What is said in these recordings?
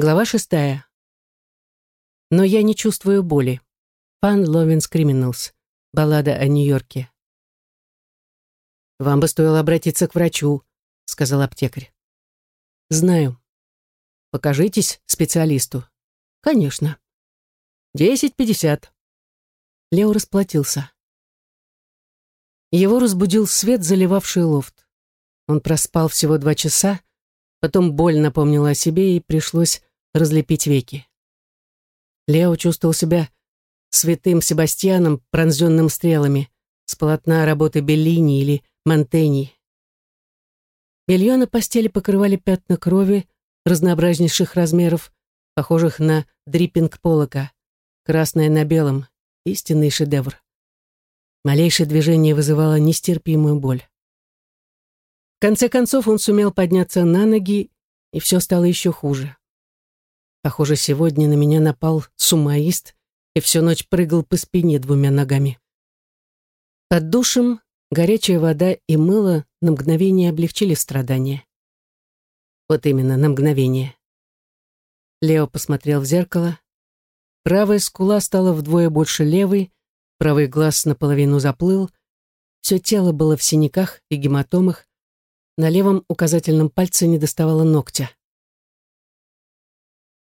Глава шестая. Но я не чувствую боли. Пан Ловинс Криминалс. Баллада о Нью-Йорке. «Вам бы стоило обратиться к врачу», — сказал аптекарь. «Знаю. Покажитесь специалисту». «Конечно». «Десять пятьдесят». Лео расплатился. Его разбудил свет, заливавший лофт. Он проспал всего два часа, потом боль напомнила о себе и пришлось разлепить веки. Лео чувствовал себя святым Себастьяном, пронзенным стрелами, с полотна работы Беллини или Монтени. На постели покрывали пятна крови разнообразнейших размеров, похожих на дриппинг полока, красное на белом, истинный шедевр. Малейшее движение вызывало нестерпимую боль. В конце концов он сумел подняться на ноги, и все стало еще хуже. Похоже, сегодня на меня напал сумаист и всю ночь прыгал по спине двумя ногами. Под душем горячая вода и мыло на мгновение облегчили страдания. Вот именно, на мгновение. Лео посмотрел в зеркало. Правая скула стала вдвое больше левой, правый глаз наполовину заплыл, все тело было в синяках и гематомах, на левом указательном пальце не доставало ногтя.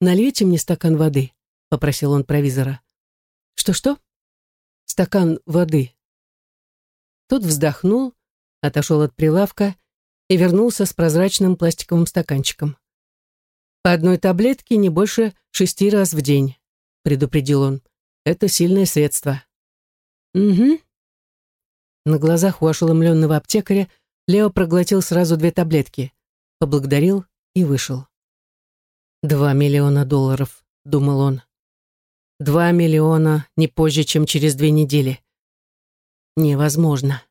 «Налейте мне стакан воды», — попросил он провизора. «Что-что?» «Стакан воды». Тот вздохнул, отошел от прилавка и вернулся с прозрачным пластиковым стаканчиком. «По одной таблетке не больше шести раз в день», — предупредил он. «Это сильное средство». «Угу». На глазах у ошеломленного аптекаря Лео проглотил сразу две таблетки, поблагодарил и вышел. «Два миллиона долларов», — думал он. «Два миллиона не позже, чем через две недели». Невозможно.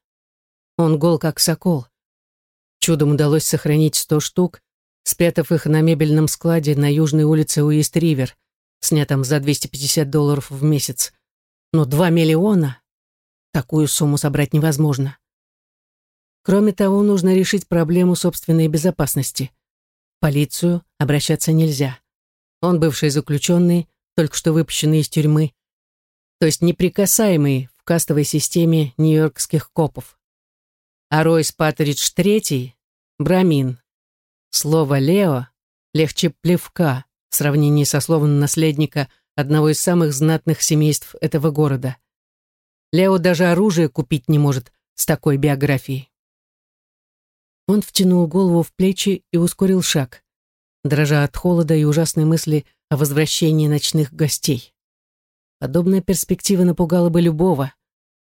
Он гол, как сокол. Чудом удалось сохранить сто штук, спрятав их на мебельном складе на южной улице Уист-Ривер, снятом за 250 долларов в месяц. Но два миллиона? Такую сумму собрать невозможно. Кроме того, нужно решить проблему собственной безопасности полицию обращаться нельзя. Он бывший заключенный, только что выпущенный из тюрьмы, то есть неприкасаемый в кастовой системе нью-йоркских копов. А Ройс Паттеридж III — брамин. Слово «Лео» легче плевка в сравнении со словом наследника одного из самых знатных семейств этого города. Лео даже оружие купить не может с такой биографией. Он втянул голову в плечи и ускорил шаг, дрожа от холода и ужасной мысли о возвращении ночных гостей. Подобная перспектива напугала бы любого,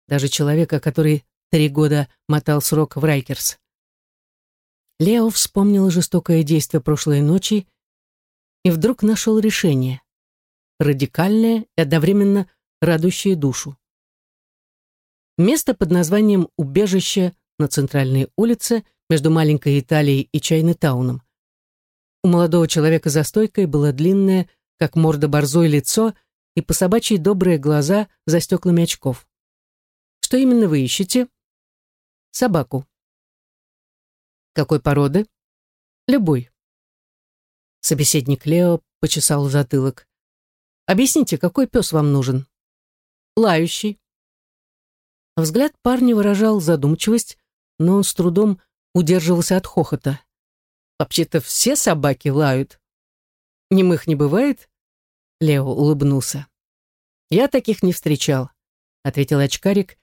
даже человека, который три года мотал срок в Райкерс. Лео вспомнил жестокое действие прошлой ночи и вдруг нашел решение. Радикальное и одновременно радующее душу. Место под названием «Убежище» на центральной улице между маленькой Италией и Чайны-тауном. У молодого человека за стойкой было длинное, как морда борзой, лицо и по собачьей добрые глаза за стеклами очков. «Что именно вы ищете?» «Собаку». «Какой породы?» «Любой». Собеседник Лео почесал затылок. «Объясните, какой пес вам нужен?» «Лающий». Взгляд парня выражал задумчивость, но он с трудом удерживался от хохота. «Вообще-то все собаки лают». «Немых не бывает?» Лео улыбнулся. «Я таких не встречал», — ответил очкарик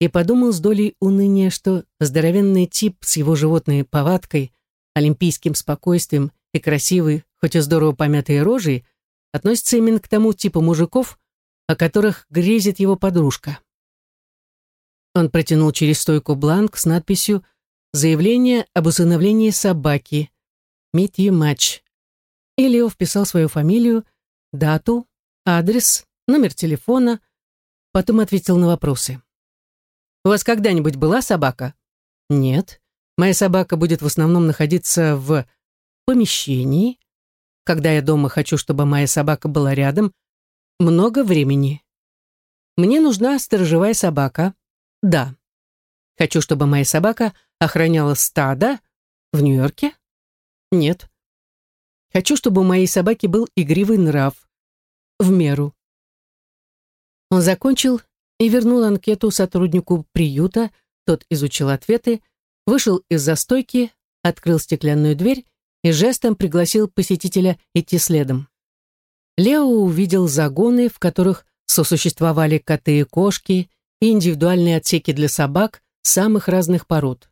и подумал с долей уныния, что здоровенный тип с его животной повадкой, олимпийским спокойствием и красивой, хоть и здорово помятой рожей, относится именно к тому типу мужиков, о которых грезит его подружка. Он протянул через стойку бланк с надписью заявление об усыновлении собаки. Meet you match. И Лео вписал свою фамилию, дату, адрес, номер телефона, потом ответил на вопросы. «У вас когда-нибудь была собака?» «Нет. Моя собака будет в основном находиться в помещении. Когда я дома хочу, чтобы моя собака была рядом, много времени. Мне нужна сторожевая собака. Да. Хочу, чтобы моя собака охраняла стадо в Нью-Йорке? Нет. Хочу, чтобы у моей собаки был игривый нрав. В меру. Он закончил и вернул анкету сотруднику приюта, тот изучил ответы, вышел из застойки, открыл стеклянную дверь и жестом пригласил посетителя идти следом. Лео увидел загоны, в которых сосуществовали коты и кошки, и индивидуальные отсеки для собак самых разных пород.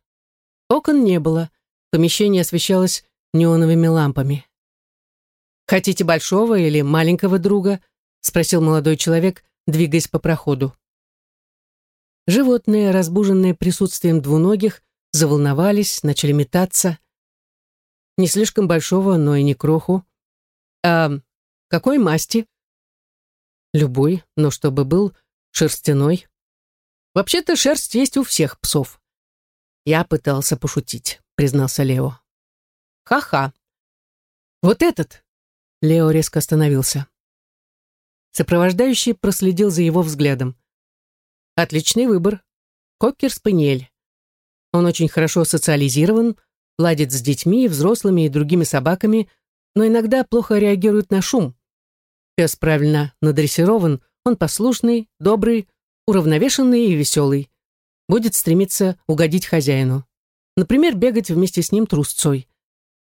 Окон не было, помещение освещалось неоновыми лампами. «Хотите большого или маленького друга?» — спросил молодой человек, двигаясь по проходу. Животные, разбуженные присутствием двуногих, заволновались, начали метаться. Не слишком большого, но и не кроху. «А какой масти?» «Любой, но чтобы был шерстяной». «Вообще-то шерсть есть у всех псов». «Я пытался пошутить», — признался Лео. «Ха-ха». «Вот этот!» Лео резко остановился. Сопровождающий проследил за его взглядом. Отличный выбор. Кокер-спаниель. Он очень хорошо социализирован, ладит с детьми, взрослыми и другими собаками, но иногда плохо реагирует на шум. Пес правильно надрессирован, он послушный, добрый, уравновешенный и веселый. Будет стремиться угодить хозяину. Например, бегать вместе с ним трусцой,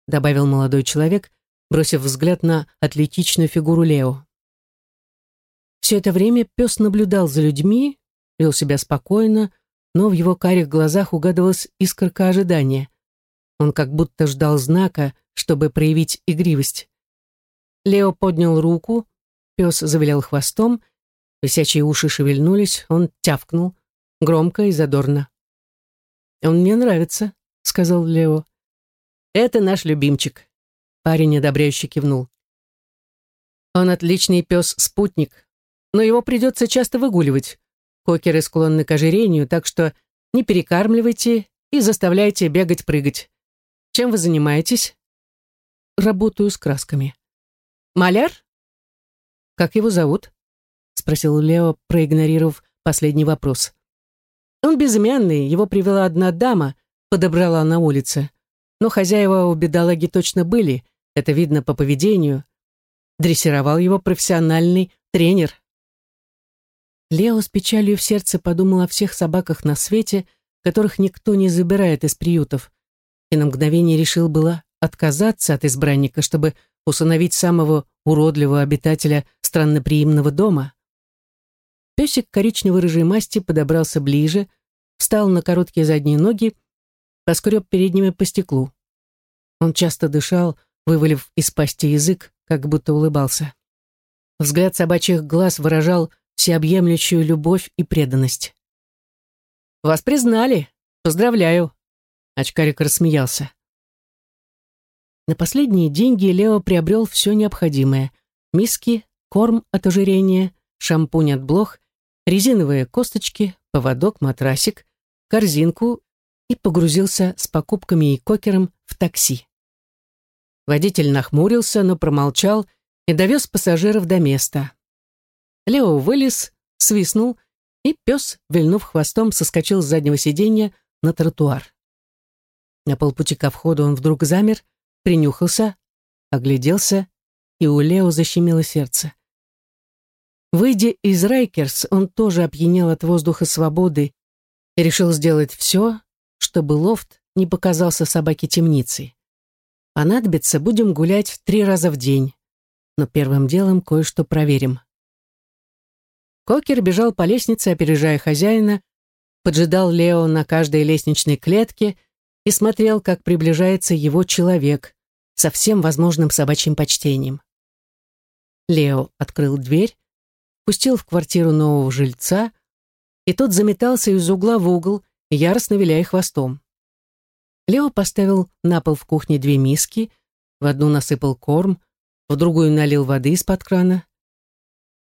добавил молодой человек, бросив взгляд на атлетичную фигуру Лео. Все это время пес наблюдал за людьми, вел себя спокойно, но в его карих глазах угадывалась искорка ожидания. Он как будто ждал знака, чтобы проявить игривость. Лео поднял руку, пес завилял хвостом, висячие уши шевельнулись, он тявкнул, громко и задорно. «Он мне нравится», — сказал Лео. «Это наш любимчик», — парень одобряюще кивнул. «Он отличный пес-спутник, но его придется часто выгуливать. Кокеры склонны к ожирению, так что не перекармливайте и заставляйте бегать-прыгать. Чем вы занимаетесь? Работаю с красками. Маляр? Как его зовут? Спросил Лео, проигнорировав последний вопрос. Он безымянный, его привела одна дама, подобрала на улице. Но хозяева у бедолаги точно были, это видно по поведению. Дрессировал его профессиональный тренер. Лео с печалью в сердце подумал о всех собаках на свете, которых никто не забирает из приютов, и на мгновение решил было отказаться от избранника, чтобы усыновить самого уродливого обитателя странноприимного дома. Песик коричнево-рыжей масти подобрался ближе, встал на короткие задние ноги, поскреб передними по стеклу. Он часто дышал, вывалив из пасти язык, как будто улыбался. Взгляд собачьих глаз выражал всеобъемлющую любовь и преданность. «Вас признали! Поздравляю!» Очкарик рассмеялся. На последние деньги Лео приобрел все необходимое. Миски, корм от ожирения, шампунь от блох, резиновые косточки, поводок, матрасик, корзинку и погрузился с покупками и кокером в такси. Водитель нахмурился, но промолчал и довез пассажиров до места. Лео вылез, свистнул, и пес, вильнув хвостом, соскочил с заднего сиденья на тротуар. На полпути ко входу он вдруг замер, принюхался, огляделся, и у Лео защемило сердце. Выйдя из Райкерс, он тоже опьянел от воздуха свободы и решил сделать все, чтобы лофт не показался собаке темницей. Понадобится, будем гулять три раза в день, но первым делом кое-что проверим. Кокер бежал по лестнице, опережая хозяина, поджидал Лео на каждой лестничной клетке и смотрел, как приближается его человек со всем возможным собачьим почтением. Лео открыл дверь, пустил в квартиру нового жильца, и тот заметался из угла в угол, яростно виляя хвостом. Лео поставил на пол в кухне две миски, в одну насыпал корм, в другую налил воды из-под крана.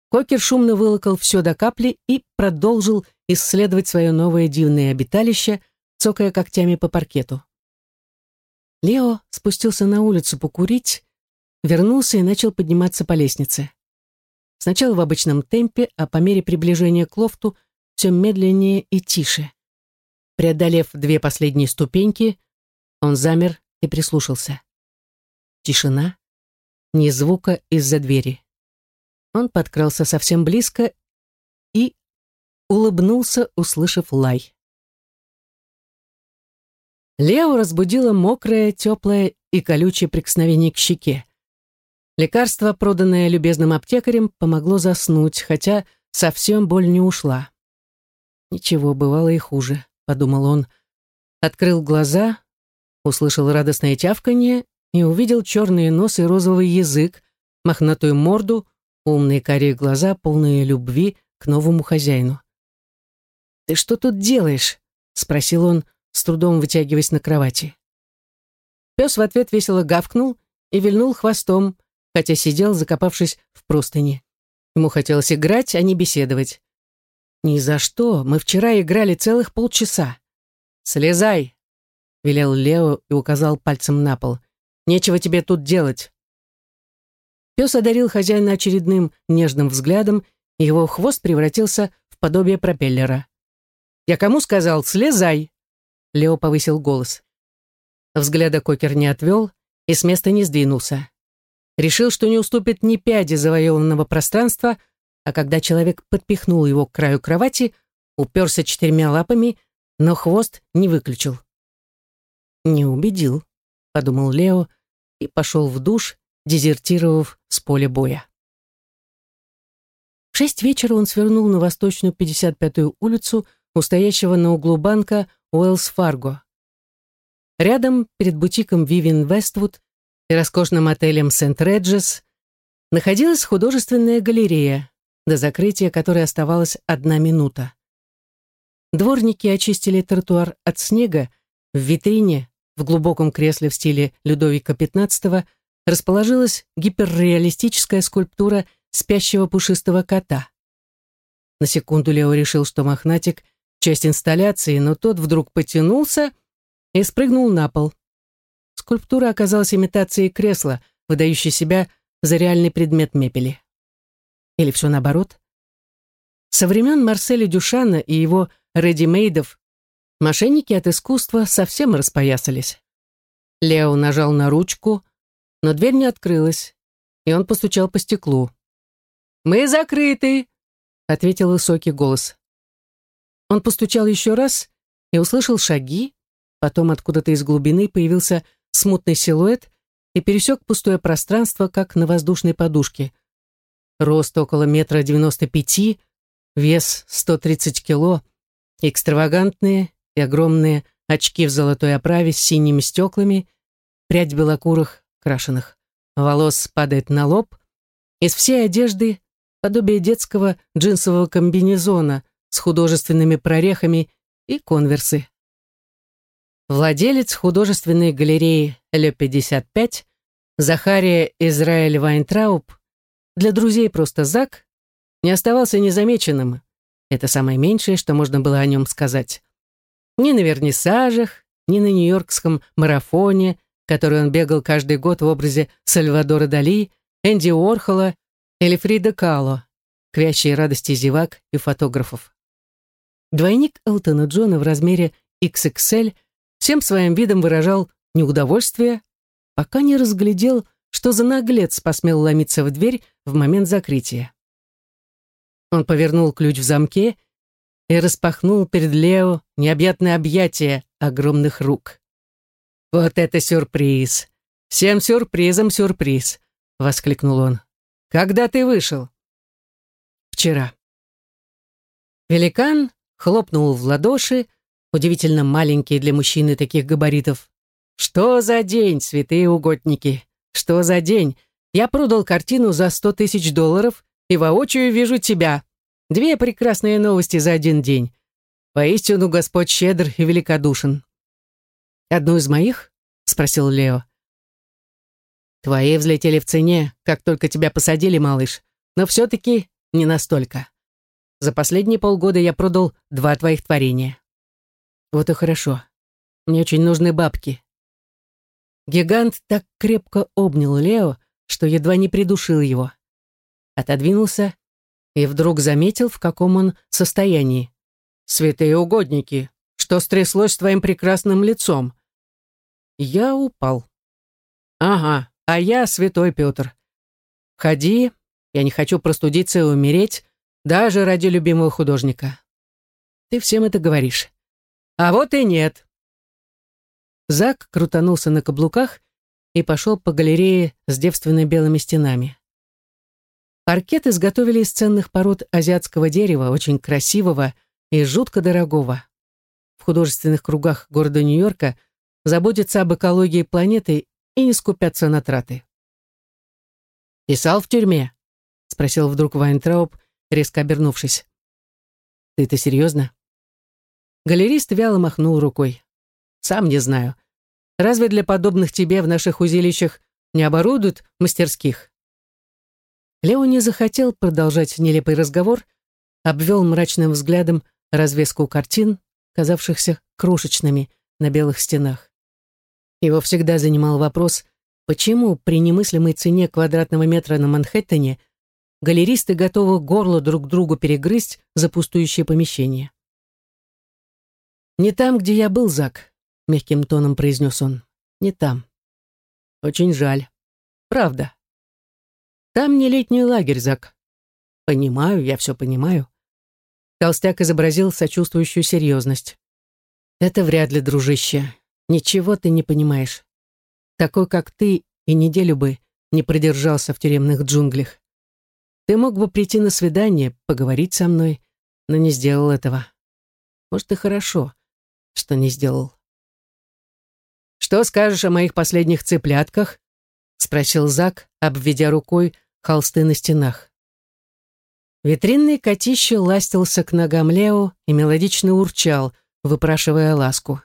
Кокер шумно вылокал все до капли и продолжил исследовать свое новое дивное обиталище, цокая когтями по паркету. Лео спустился на улицу покурить, вернулся и начал подниматься по лестнице. Сначала в обычном темпе, а по мере приближения к лофту все медленнее и тише. Преодолев две последние ступеньки, он замер и прислушался. Тишина, ни звука из-за двери. Он подкрался совсем близко и улыбнулся, услышав лай. Лео разбудило мокрое, теплое и колючее прикосновение к щеке. Лекарство, проданное любезным аптекарем, помогло заснуть, хотя совсем боль не ушла. «Ничего, бывало и хуже», — подумал он. Открыл глаза, услышал радостное тявканье и увидел черные нос и розовый язык, мохнатую морду, умные карие глаза, полные любви к новому хозяину. «Ты что тут делаешь?» — спросил он, с трудом вытягиваясь на кровати. Пес в ответ весело гавкнул и вильнул хвостом, хотя сидел, закопавшись в простыни. Ему хотелось играть, а не беседовать. «Ни за что, мы вчера играли целых полчаса». «Слезай!» — велел Лео и указал пальцем на пол. «Нечего тебе тут делать». Пес одарил хозяина очередным нежным взглядом, и его хвост превратился в подобие пропеллера. «Я кому сказал, слезай!» Лео повысил голос. Взгляда Кокер не отвел и с места не сдвинулся решил, что не уступит ни пяди завоеванного пространства, а когда человек подпихнул его к краю кровати, уперся четырьмя лапами, но хвост не выключил. «Не убедил», — подумал Лео и пошел в душ, дезертировав с поля боя. В шесть вечера он свернул на восточную 55-ю улицу у стоящего на углу банка Уэллс Фарго. Рядом, перед бутиком Вивин Вествуд, и роскошным отелем Сент-Реджес находилась художественная галерея, до закрытия которой оставалась одна минута. Дворники очистили тротуар от снега, в витрине, в глубоком кресле в стиле Людовика XV, расположилась гиперреалистическая скульптура спящего пушистого кота. На секунду Лео решил, что мохнатик — часть инсталляции, но тот вдруг потянулся и спрыгнул на пол. Скульптура оказалась имитацией кресла, выдающей себя за реальный предмет мебели. Или все наоборот? Со времен Марселя Дюшана и его редимейдов мошенники от искусства совсем распоясались. Лео нажал на ручку, но дверь не открылась, и он постучал по стеклу. «Мы закрыты!» — ответил высокий голос. Он постучал еще раз и услышал шаги, потом откуда-то из глубины появился смутный силуэт и пересек пустое пространство, как на воздушной подушке. Рост около метра девяносто пяти, вес сто тридцать кило, экстравагантные и огромные очки в золотой оправе с синими стеклами, прядь белокурых, крашеных волос падает на лоб, из всей одежды подобие детского джинсового комбинезона с художественными прорехами и конверсы. Владелец художественной галереи Ле-55, Захария Израиль Вайнтрауб, для друзей просто Зак, не оставался незамеченным. Это самое меньшее, что можно было о нем сказать. Ни на вернисажах, ни на Нью-Йоркском марафоне, который он бегал каждый год в образе Сальвадора Дали, Энди Уорхола или Фрида Кало, к вящей радости зевак и фотографов. Двойник Элтона Джона в размере XXL всем своим видом выражал неудовольствие, пока не разглядел, что за наглец посмел ломиться в дверь в момент закрытия. Он повернул ключ в замке и распахнул перед Лео необъятное объятие огромных рук. «Вот это сюрприз! Всем сюрпризом сюрприз!» — воскликнул он. «Когда ты вышел?» «Вчера». Великан хлопнул в ладоши, удивительно маленькие для мужчины таких габаритов. «Что за день, святые угодники? Что за день? Я продал картину за сто тысяч долларов и воочию вижу тебя. Две прекрасные новости за один день. Поистину Господь щедр и великодушен». «Одну из моих?» — спросил Лео. «Твои взлетели в цене, как только тебя посадили, малыш, но все-таки не настолько. За последние полгода я продал два твоих творения. Вот и хорошо. Мне очень нужны бабки. Гигант так крепко обнял Лео, что едва не придушил его. Отодвинулся и вдруг заметил, в каком он состоянии. «Святые угодники, что стряслось с твоим прекрасным лицом?» Я упал. «Ага, а я святой Петр. Входи, я не хочу простудиться и умереть, даже ради любимого художника. Ты всем это говоришь. А вот и нет. Зак крутанулся на каблуках и пошел по галерее с девственно белыми стенами. Паркет изготовили из ценных пород азиатского дерева, очень красивого и жутко дорогого. В художественных кругах города Нью-Йорка заботятся об экологии планеты и не скупятся на траты. «Писал в тюрьме?» — спросил вдруг Вайнтрауб, резко обернувшись. «Ты это серьезно?» Галерист вяло махнул рукой. «Сам не знаю. Разве для подобных тебе в наших узилищах не оборудуют мастерских?» Лео не захотел продолжать нелепый разговор, обвел мрачным взглядом развеску картин, казавшихся крошечными на белых стенах. Его всегда занимал вопрос, почему при немыслимой цене квадратного метра на Манхэттене галеристы готовы горло друг другу перегрызть за пустующее помещение. «Не там, где я был, Зак», — мягким тоном произнес он. «Не там. Очень жаль. Правда. Там не летний лагерь, Зак. Понимаю, я все понимаю». Толстяк изобразил сочувствующую серьезность. «Это вряд ли, дружище. Ничего ты не понимаешь. Такой, как ты, и неделю бы не продержался в тюремных джунглях. Ты мог бы прийти на свидание, поговорить со мной, но не сделал этого. Может, и хорошо что не сделал. «Что скажешь о моих последних цыплятках?» — спросил Зак, обведя рукой холсты на стенах. Витринный котище ластился к ногам Лео и мелодично урчал, выпрашивая ласку.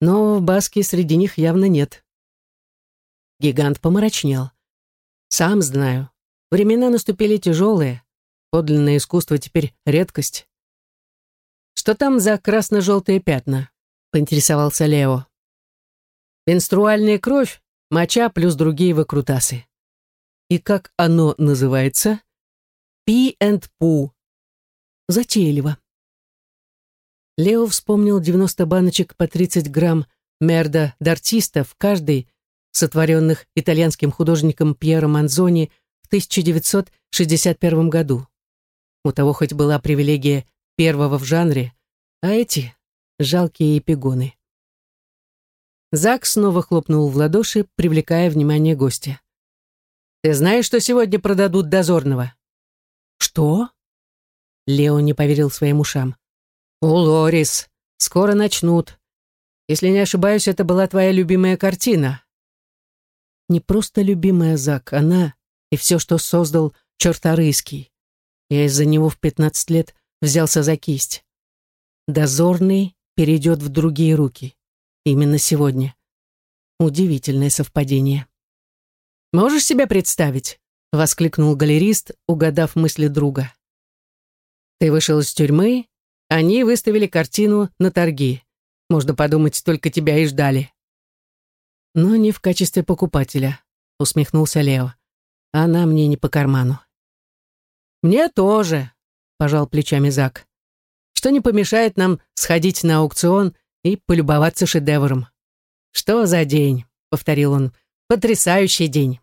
Но в баске среди них явно нет. Гигант помрачнел. «Сам знаю. Времена наступили тяжелые. Подлинное искусство теперь редкость. «Что там за красно-желтые пятна?» — поинтересовался Лео. «Менструальная кровь, моча плюс другие выкрутасы». «И как оно называется?» «Пи энд пу». Затейливо. Лео вспомнил 90 баночек по 30 грамм мерда д'артиста в каждой, сотворенных итальянским художником Пьеро Манзони в 1961 году. У того хоть была привилегия первого в жанре, а эти — жалкие эпигоны. Зак снова хлопнул в ладоши, привлекая внимание гостя. «Ты знаешь, что сегодня продадут дозорного?» «Что?» Лео не поверил своим ушам. «О, Лорис, скоро начнут. Если не ошибаюсь, это была твоя любимая картина». Не просто любимая Зак, она и все, что создал Черторыйский. Я из-за него в пятнадцать лет взялся за кисть. Дозорный перейдет в другие руки. Именно сегодня. Удивительное совпадение. «Можешь себе представить?» — воскликнул галерист, угадав мысли друга. «Ты вышел из тюрьмы, они выставили картину на торги. Можно подумать, только тебя и ждали». «Но не в качестве покупателя», — усмехнулся Лео. «Она мне не по карману». «Мне тоже», пожал плечами Зак. Что не помешает нам сходить на аукцион и полюбоваться шедевром. Что за день, повторил он. Потрясающий день.